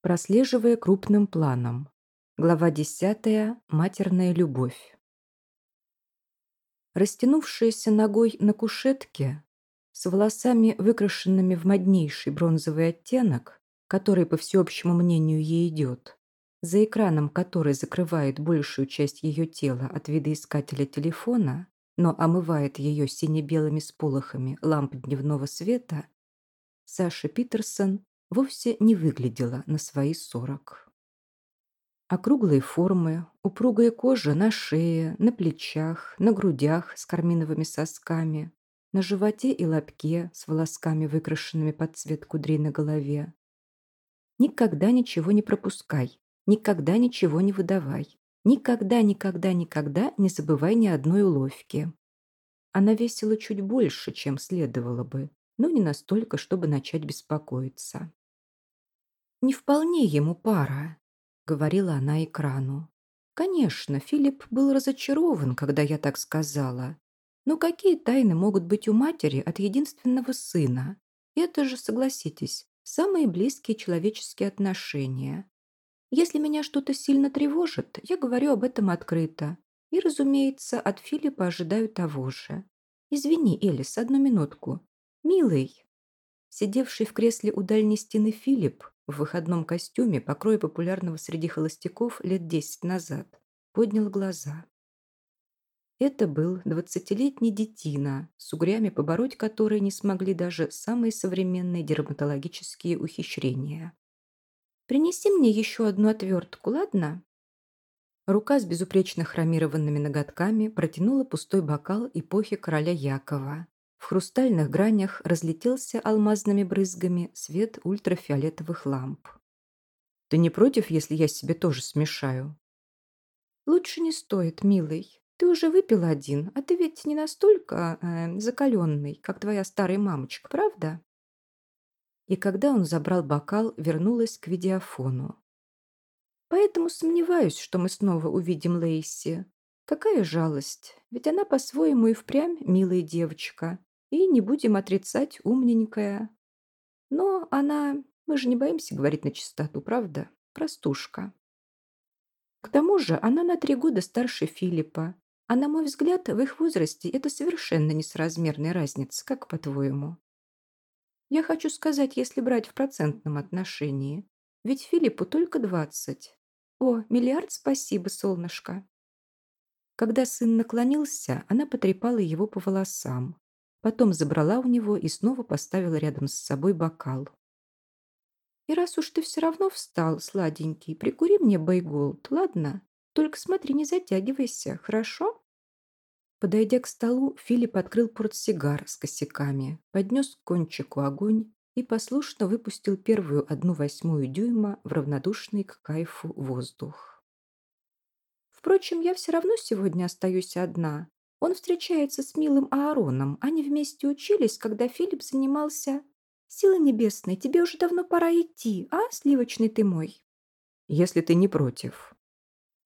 Прослеживая крупным планом. Глава 10. Матерная любовь. Растянувшаяся ногой на кушетке, с волосами, выкрашенными в моднейший бронзовый оттенок, который, по всеобщему мнению, ей идет, за экраном который закрывает большую часть ее тела от видоискателя телефона, но омывает ее сине-белыми сполохами ламп дневного света, Саша Питерсон вовсе не выглядела на свои сорок. Округлые формы, упругая кожа на шее, на плечах, на грудях с карминовыми сосками, на животе и лобке с волосками, выкрашенными под цвет кудрей на голове. Никогда ничего не пропускай, никогда ничего не выдавай, никогда, никогда, никогда не забывай ни одной уловки. Она весила чуть больше, чем следовало бы, но не настолько, чтобы начать беспокоиться. «Не вполне ему пара», — говорила она экрану. «Конечно, Филипп был разочарован, когда я так сказала. Но какие тайны могут быть у матери от единственного сына? Это же, согласитесь, самые близкие человеческие отношения. Если меня что-то сильно тревожит, я говорю об этом открыто. И, разумеется, от Филиппа ожидаю того же. Извини, Элис, одну минутку. Милый. Сидевший в кресле у дальней стены Филипп в выходном костюме, покроя популярного среди холостяков лет десять назад, поднял глаза. Это был двадцатилетний детина, с угрями побороть которые не смогли даже самые современные дерматологические ухищрения. «Принеси мне еще одну отвертку, ладно?» Рука с безупречно хромированными ноготками протянула пустой бокал эпохи короля Якова, в хрустальных гранях разлетелся алмазными брызгами свет ультрафиолетовых ламп. «Ты не против, если я себе тоже смешаю?» «Лучше не стоит, милый. Ты уже выпил один, а ты ведь не настолько э, закаленный, как твоя старая мамочка, правда?» И когда он забрал бокал, вернулась к видеофону. «Поэтому сомневаюсь, что мы снова увидим Лейси. Какая жалость, ведь она по-своему и впрямь милая девочка, и не будем отрицать умненькая. Но она... Мы же не боимся говорить на чистоту, правда? Простушка. К тому же она на три года старше Филиппа. А на мой взгляд, в их возрасте это совершенно несоразмерная разница, как по-твоему? Я хочу сказать, если брать в процентном отношении. Ведь Филиппу только двадцать. О, миллиард спасибо, солнышко. Когда сын наклонился, она потрепала его по волосам. Потом забрала у него и снова поставила рядом с собой бокал. «И раз уж ты все равно встал, сладенький, прикури мне байголд, ладно? Только смотри, не затягивайся, хорошо?» Подойдя к столу, Филипп открыл портсигар с косяками, поднес к кончику огонь и послушно выпустил первую одну восьмую дюйма в равнодушный к кайфу воздух. «Впрочем, я все равно сегодня остаюсь одна. Он встречается с милым Аароном. Они вместе учились, когда Филипп занимался... Сила небесная, тебе уже давно пора идти, а, сливочный ты мой? Если ты не против.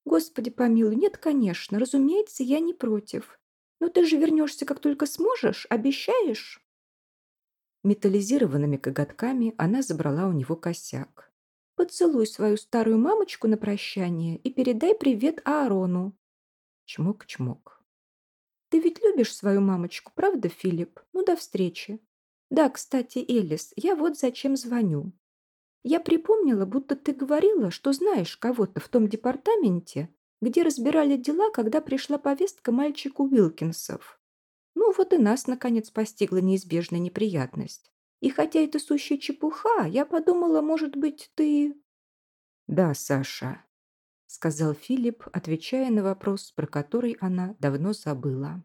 Господи помилуй, нет, конечно, разумеется, я не против. Но ты же вернешься, как только сможешь, обещаешь? Металлизированными коготками она забрала у него косяк. «Поцелуй свою старую мамочку на прощание и передай привет Аарону». Чмок-чмок. Ты ведь любишь свою мамочку, правда, Филипп? Ну, до встречи. Да, кстати, Элис, я вот зачем звоню. Я припомнила, будто ты говорила, что знаешь кого-то в том департаменте, где разбирали дела, когда пришла повестка мальчику Уилкинсов. Ну, вот и нас, наконец, постигла неизбежная неприятность. И хотя это сущая чепуха, я подумала, может быть, ты... Да, Саша, сказал Филипп, отвечая на вопрос, про который она давно забыла.